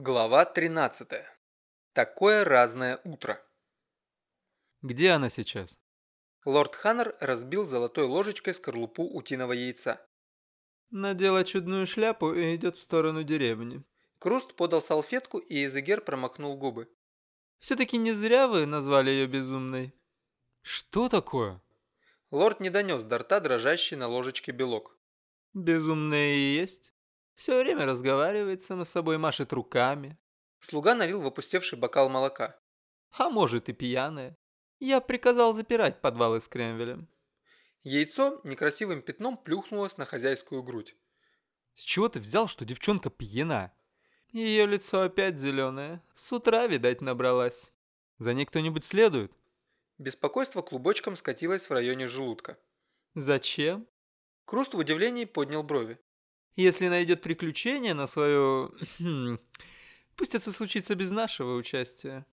Глава 13. Такое разное утро. Где она сейчас? Лорд Ханнер разбил золотой ложечкой скорлупу утиного яйца. Надела чудную шляпу и идет в сторону деревни. Круст подал салфетку, и Изегер промокнул губы. Все-таки не зря вы назвали ее безумной. Что такое? Лорд не донес до рта дрожащий на ложечке белок. Безумная и есть. Все время разговаривает сама с собой, машет руками. Слуга налил в опустевший бокал молока. А может и пьяная. Я приказал запирать подвалы с кремвелем. Яйцо некрасивым пятном плюхнулось на хозяйскую грудь. С чего ты взял, что девчонка пьяна? Ее лицо опять зеленое. С утра, видать, набралась. За ней кто-нибудь следует? Беспокойство клубочком скатилось в районе желудка. Зачем? Круст в удивлении поднял брови. Если найдет приключение на свое... Пусть это случится без нашего участия.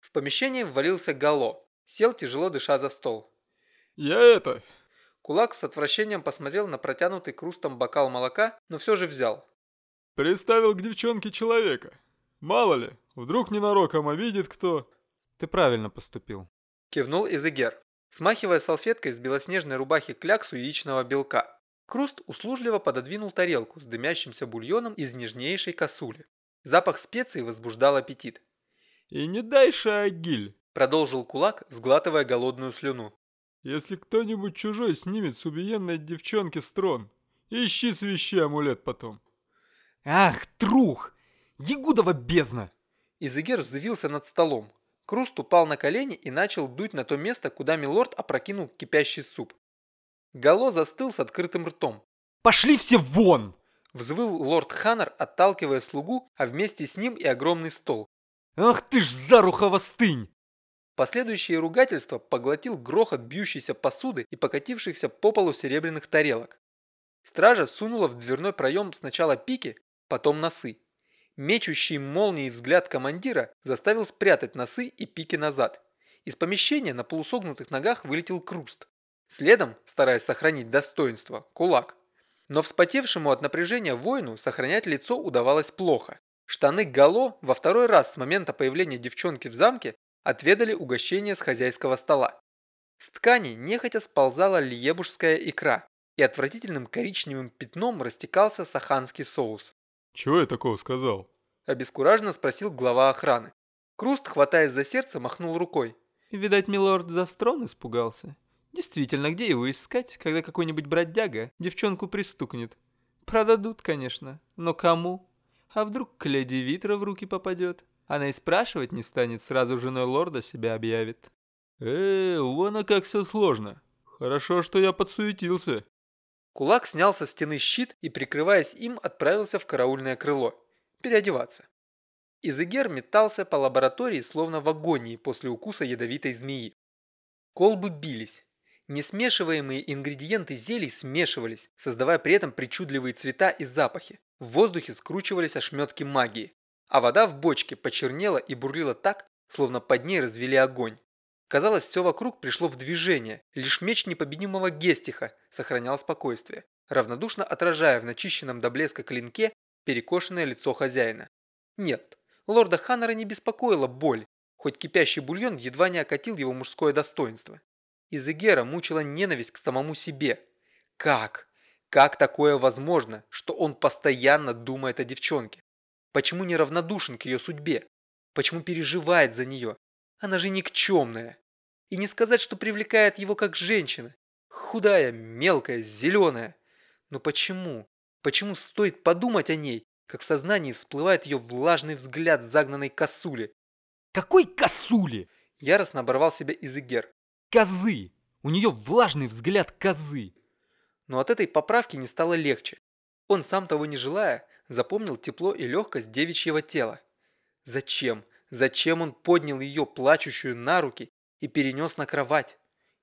В помещение ввалился Гало. Сел, тяжело дыша за стол. «Я это...» Кулак с отвращением посмотрел на протянутый крустом бокал молока, но все же взял. «Приставил к девчонке человека. Мало ли, вдруг ненароком обидит кто...» «Ты правильно поступил», — кивнул Изегер, смахивая салфеткой с белоснежной рубахи кляксу яичного белка. Круст услужливо пододвинул тарелку с дымящимся бульоном из нежнейшей косули. Запах специй возбуждал аппетит. «И не дай шагиль!» – продолжил кулак, сглатывая голодную слюну. «Если кто-нибудь чужой снимет с убиенной девчонки строн, ищи свищи амулет потом». «Ах, трух! Ягудова бездна!» Изегер взвился над столом. Круст упал на колени и начал дуть на то место, куда милорд опрокинул кипящий суп. Гало застыл с открытым ртом. «Пошли все вон!» Взвыл лорд Ханнер, отталкивая слугу, а вместе с ним и огромный стол. «Ах ты ж зарухова стынь!» Последующее ругательство поглотил грохот бьющейся посуды и покатившихся по полу серебряных тарелок. Стража сунула в дверной проем сначала пики, потом носы. Мечущий молнией взгляд командира заставил спрятать носы и пики назад. Из помещения на полусогнутых ногах вылетел Круст. Следом, стараясь сохранить достоинство, кулак. Но вспотевшему от напряжения воину сохранять лицо удавалось плохо. Штаны Гало во второй раз с момента появления девчонки в замке отведали угощение с хозяйского стола. С ткани нехотя сползала лиебушская икра, и отвратительным коричневым пятном растекался саханский соус. «Чего я такого сказал?» – обескураженно спросил глава охраны. Круст, хватаясь за сердце, махнул рукой. «Видать, милорд за строн испугался. Действительно, где его искать, когда какой-нибудь бродяга девчонку пристукнет? Продадут, конечно, но кому? А вдруг к леди Витра в руки попадет? Она и спрашивать не станет, сразу женой лорда себя объявит. Э, вон а как все сложно. Хорошо, что я подсуетился. Кулак снял со стены щит и, прикрываясь им, отправился в караульное крыло. Переодеваться. Изегер метался по лаборатории, словно в агонии после укуса ядовитой змеи. Колбы бились. Несмешиваемые ингредиенты зелий смешивались, создавая при этом причудливые цвета и запахи. В воздухе скручивались ошметки магии. А вода в бочке почернела и бурлила так, словно под ней развели огонь. Казалось, все вокруг пришло в движение, лишь меч непобедимого Гестиха сохранял спокойствие, равнодушно отражая в начищенном до блеска клинке перекошенное лицо хозяина. Нет, лорда Ханнера не беспокоила боль, хоть кипящий бульон едва не окатил его мужское достоинство. Изегера мучила ненависть к самому себе. Как? Как такое возможно, что он постоянно думает о девчонке? Почему не равнодушен к ее судьбе? Почему переживает за нее? Она же никчемная. И не сказать, что привлекает его как женщина. Худая, мелкая, зеленая. Но почему? Почему стоит подумать о ней, как в сознании всплывает ее влажный взгляд загнанной косули? «Какой косули?» Яростно оборвал себя Изегер козы! У нее влажный взгляд козы!» Но от этой поправки не стало легче. Он, сам того не желая, запомнил тепло и легкость девичьего тела. Зачем? Зачем он поднял ее, плачущую, на руки и перенес на кровать?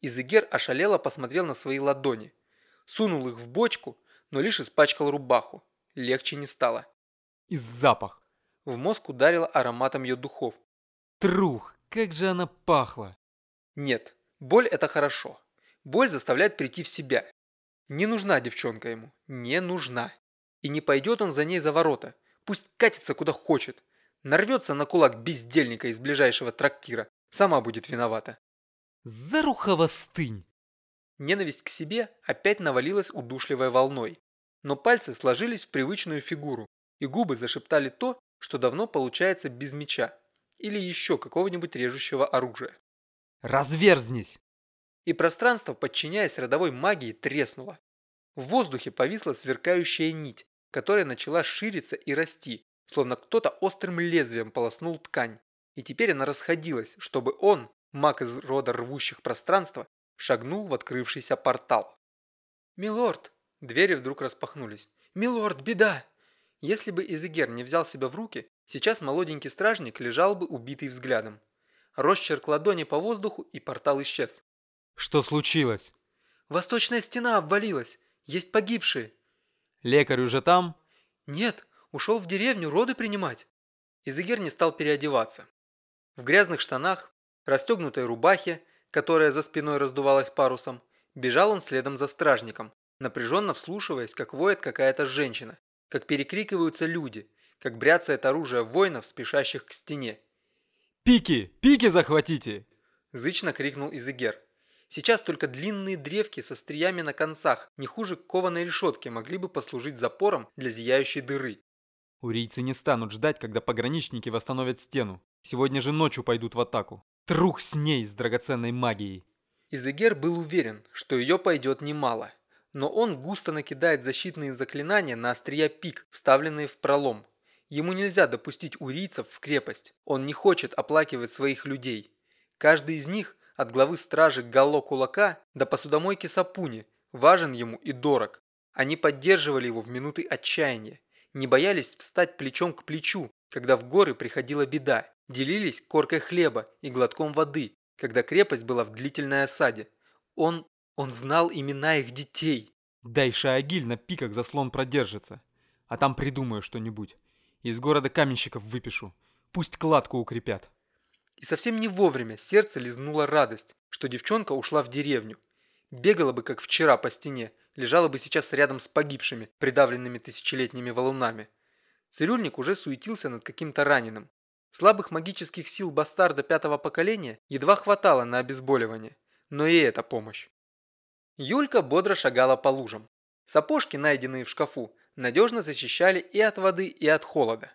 Изегер ошалело посмотрел на свои ладони. Сунул их в бочку, но лишь испачкал рубаху. Легче не стало. И запах. В мозг ударило ароматом ее духов. Трух, как же она пахла. Нет, Боль – это хорошо. Боль заставляет прийти в себя. Не нужна девчонка ему. Не нужна. И не пойдет он за ней за ворота. Пусть катится куда хочет. Нарвется на кулак бездельника из ближайшего трактира. Сама будет виновата. Зарухова стынь! Ненависть к себе опять навалилась удушливой волной. Но пальцы сложились в привычную фигуру, и губы зашептали то, что давно получается без меча или еще какого-нибудь режущего оружия. Разверзнись! И пространство, подчиняясь родовой магии, треснуло. В воздухе повисла сверкающая нить, которая начала шириться и расти, словно кто-то острым лезвием полоснул ткань. И теперь она расходилась, чтобы он, маг из рода рвущих пространства, шагнул в открывшийся портал. «Милорд!» Двери вдруг распахнулись. «Милорд, беда!» Если бы Изегер не взял себя в руки, сейчас молоденький стражник лежал бы убитый взглядом. Росчерк ладони по воздуху, и портал исчез. Что случилось? «Восточная стена обвалилась. Есть погибшие». Лекарь уже там? «Нет, ушел в деревню роды принимать». Изегер не стал переодеваться. В грязных штанах, расстегнутой рубахе, которая за спиной раздувалась парусом, бежал он следом за стражником, напряженно вслушиваясь, как воет какая-то женщина, как перекрикиваются люди, как бряцает оружие воинов, спешащих к стене. «Пики! Пики захватите!» – зычно крикнул Изегер. Сейчас только длинные древки со стриями на концах, не хуже кованой решетки, могли бы послужить запором для зияющей дыры. Урийцы не станут ждать, когда пограничники восстановят стену. Сегодня же ночью пойдут в атаку. Трух с ней, с драгоценной магией. Изегер был уверен, что ее пойдет немало. Но он густо накидает защитные заклинания на острия пик, вставленные в пролом. Ему нельзя допустить урийцев в крепость. Он не хочет оплакивать своих людей. Каждый из них от главы стражи Галло Кулака до посудомойки Сапуни, важен ему и дорог. Они поддерживали его в минуты отчаяния, не боялись встать плечом к плечу, когда в горы приходила беда, делились коркой хлеба и глотком воды, когда крепость была в длительной осаде. Он... он знал имена их детей. Дай Шаагиль на пиках заслон продержится, а там придумаю что-нибудь. Из города каменщиков выпишу, пусть кладку укрепят. И совсем не вовремя сердце лизнула радость, что девчонка ушла в деревню. Бегала бы, как вчера, по стене, лежала бы сейчас рядом с погибшими, придавленными тысячелетними валунами. Цирюльник уже суетился над каким-то раненым. Слабых магических сил бастарда пятого поколения едва хватало на обезболивание, но и это помощь. Юлька бодро шагала по лужам. Сапожки, найденные в шкафу, надежно защищали и от воды, и от холода.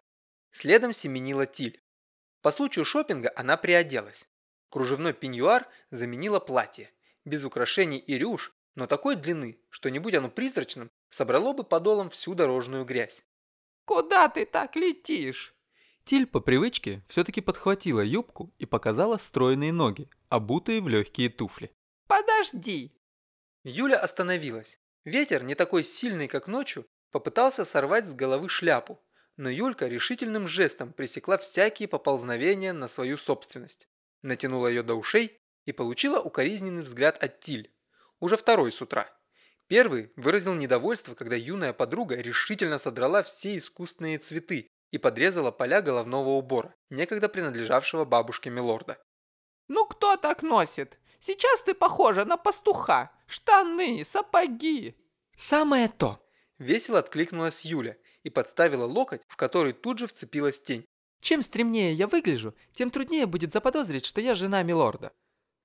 Следом семенила Тиль. По случаю шопинга она приоделась. Кружевной пеньюар заменила платье. Без украшений и рюш, но такой длины, что не будь оно призрачным, собрало бы подолом всю дорожную грязь. «Куда ты так летишь?» Тиль по привычке все-таки подхватила юбку и показала стройные ноги, обутые в легкие туфли. «Подожди!» Юля остановилась. Ветер, не такой сильный, как ночью, попытался сорвать с головы шляпу, но Юлька решительным жестом пресекла всякие поползновения на свою собственность, натянула ее до ушей и получила укоризненный взгляд от Тиль, уже второй с утра. Первый выразил недовольство, когда юная подруга решительно содрала все искусственные цветы и подрезала поля головного убора, некогда принадлежавшего бабушке Милорда. «Ну кто так носит? Сейчас ты похожа на пастуха. Штаны, сапоги». «Самое то!» Весело откликнулась Юля и подставила локоть, в который тут же вцепилась тень. «Чем стремнее я выгляжу, тем труднее будет заподозрить, что я жена Милорда».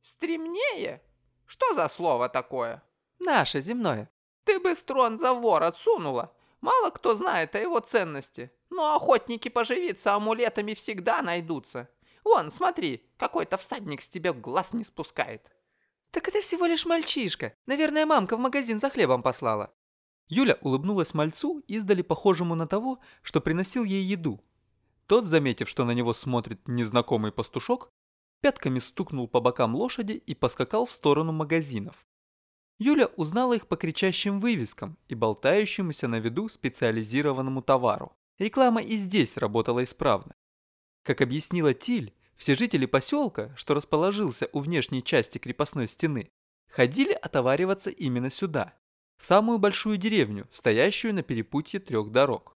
«Стремнее? Что за слово такое?» «Наше, земное». «Ты бы строн за ворот сунула. Мало кто знает о его ценности. Но охотники поживиться амулетами всегда найдутся. Вон, смотри, какой-то всадник с тебя глаз не спускает». «Так это всего лишь мальчишка. Наверное, мамка в магазин за хлебом послала». Юля улыбнулась мальцу, издали похожему на того, что приносил ей еду. Тот, заметив, что на него смотрит незнакомый пастушок, пятками стукнул по бокам лошади и поскакал в сторону магазинов. Юля узнала их по кричащим вывескам и болтающемуся на виду специализированному товару. Реклама и здесь работала исправно. Как объяснила Тиль, все жители поселка, что расположился у внешней части крепостной стены, ходили отовариваться именно сюда в самую большую деревню, стоящую на перепутье трех дорог.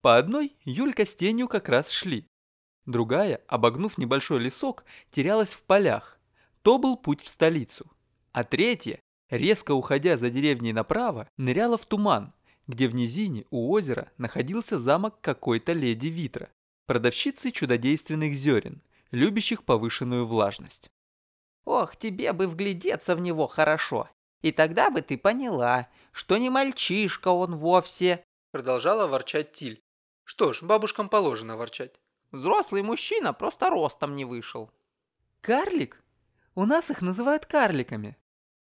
По одной Юлька с тенью как раз шли. Другая, обогнув небольшой лесок, терялась в полях. То был путь в столицу. А третья, резко уходя за деревней направо, ныряла в туман, где в низине у озера находился замок какой-то леди Витра, продавщицы чудодейственных зерен, любящих повышенную влажность. Ох, тебе бы вглядеться в него хорошо. И тогда бы ты поняла, что не мальчишка он вовсе. Продолжала ворчать Тиль. Что ж, бабушкам положено ворчать. Взрослый мужчина просто ростом не вышел. Карлик? У нас их называют карликами.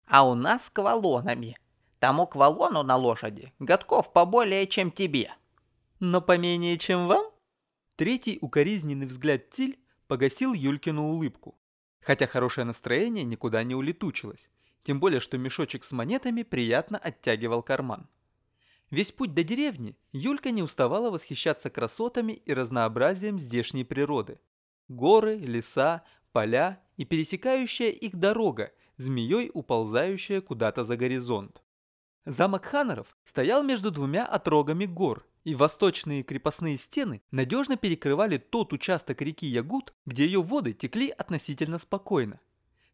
А у нас квалонами. Тому квалону на лошади годков поболее, чем тебе. Но поменее, чем вам? Третий укоризненный взгляд Тиль погасил Юлькину улыбку. Хотя хорошее настроение никуда не улетучилось. Тем более, что мешочек с монетами приятно оттягивал карман. Весь путь до деревни Юлька не уставала восхищаться красотами и разнообразием здешней природы. Горы, леса, поля и пересекающая их дорога, змеей уползающая куда-то за горизонт. Замок Ханнеров стоял между двумя отрогами гор, и восточные крепостные стены надежно перекрывали тот участок реки Ягут, где ее воды текли относительно спокойно.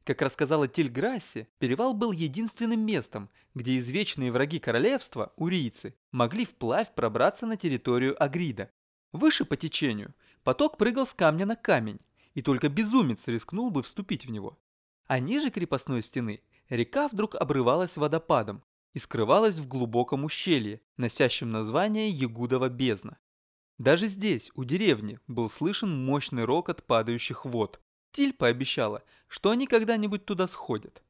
Как рассказала Тильграсси, перевал был единственным местом, где извечные враги королевства, урийцы, могли вплавь пробраться на территорию Агрида. Выше по течению поток прыгал с камня на камень, и только безумец рискнул бы вступить в него. А ниже крепостной стены река вдруг обрывалась водопадом, и скрывалась в глубоком ущелье, носящем название Ягудова бездна. Даже здесь, у деревни, был слышен мощный рокот падающих вод. Тиль пообещала, что они когда-нибудь туда сходят.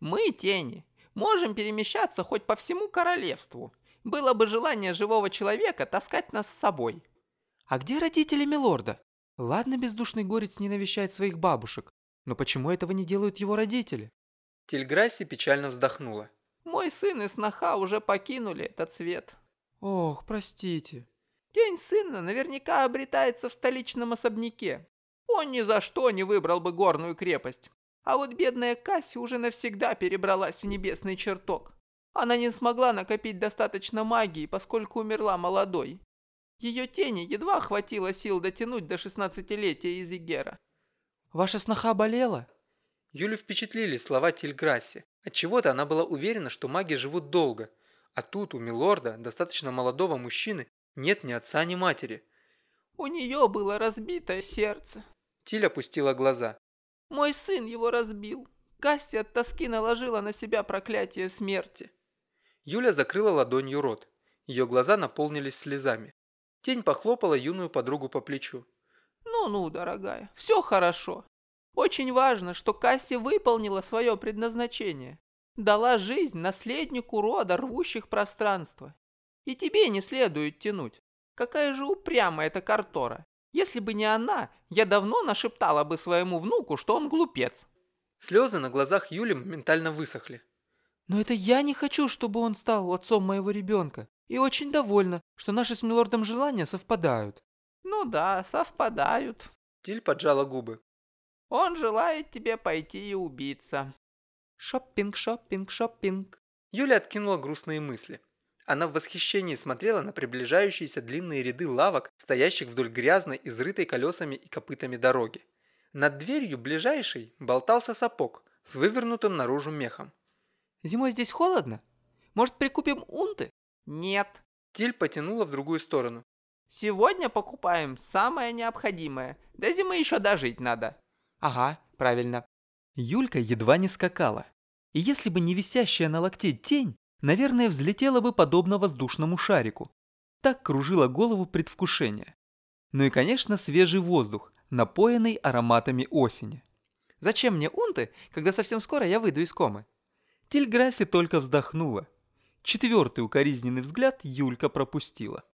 «Мы, тени, можем перемещаться хоть по всему королевству. Было бы желание живого человека таскать нас с собой». «А где родители Милорда? Ладно, бездушный горец не навещает своих бабушек, но почему этого не делают его родители?» Тильграсси печально вздохнула. Мой сын и сноха уже покинули этот свет. Ох, простите. Тень сына наверняка обретается в столичном особняке. Он ни за что не выбрал бы горную крепость. А вот бедная Касси уже навсегда перебралась в небесный чертог. Она не смогла накопить достаточно магии, поскольку умерла молодой. Ее тени едва хватило сил дотянуть до шестнадцатилетия Изигера. «Ваша сноха болела?» Юлю впечатлили слова Тильграсси. Отчего-то она была уверена, что маги живут долго. А тут у Милорда, достаточно молодого мужчины, нет ни отца, ни матери. «У нее было разбитое сердце». Тиль опустила глаза. «Мой сын его разбил. Касси от тоски наложила на себя проклятие смерти». Юля закрыла ладонью рот. Ее глаза наполнились слезами. Тень похлопала юную подругу по плечу. «Ну-ну, дорогая, все хорошо. Очень важно, что Касси выполнила свое предназначение. Дала жизнь наследнику рода, рвущих пространство. И тебе не следует тянуть. Какая же упрямая эта Картора. Если бы не она, я давно нашептала бы своему внуку, что он глупец. Слезы на глазах Юли моментально высохли. Но это я не хочу, чтобы он стал отцом моего ребенка. И очень довольна, что наши с Милордом желания совпадают. Ну да, совпадают. Тиль поджала губы. Он желает тебе пойти и убиться. Шоппинг, шоппинг, шоппинг. Юля откинула грустные мысли. Она в восхищении смотрела на приближающиеся длинные ряды лавок, стоящих вдоль грязной, изрытой колесами и копытами дороги. Над дверью ближайшей болтался сапог с вывернутым наружу мехом. «Зимой здесь холодно? Может, прикупим унты?» «Нет». Тиль потянула в другую сторону. «Сегодня покупаем самое необходимое. До зимы еще дожить надо». Ага, правильно. Юлька едва не скакала. И если бы не висящая на локте тень, наверное, взлетела бы подобно воздушному шарику. Так кружила голову предвкушение. Ну и, конечно, свежий воздух, напоенный ароматами осени. Зачем мне унты, когда совсем скоро я выйду из комы? Тильграсси только вздохнула. Четвертый укоризненный взгляд Юлька пропустила.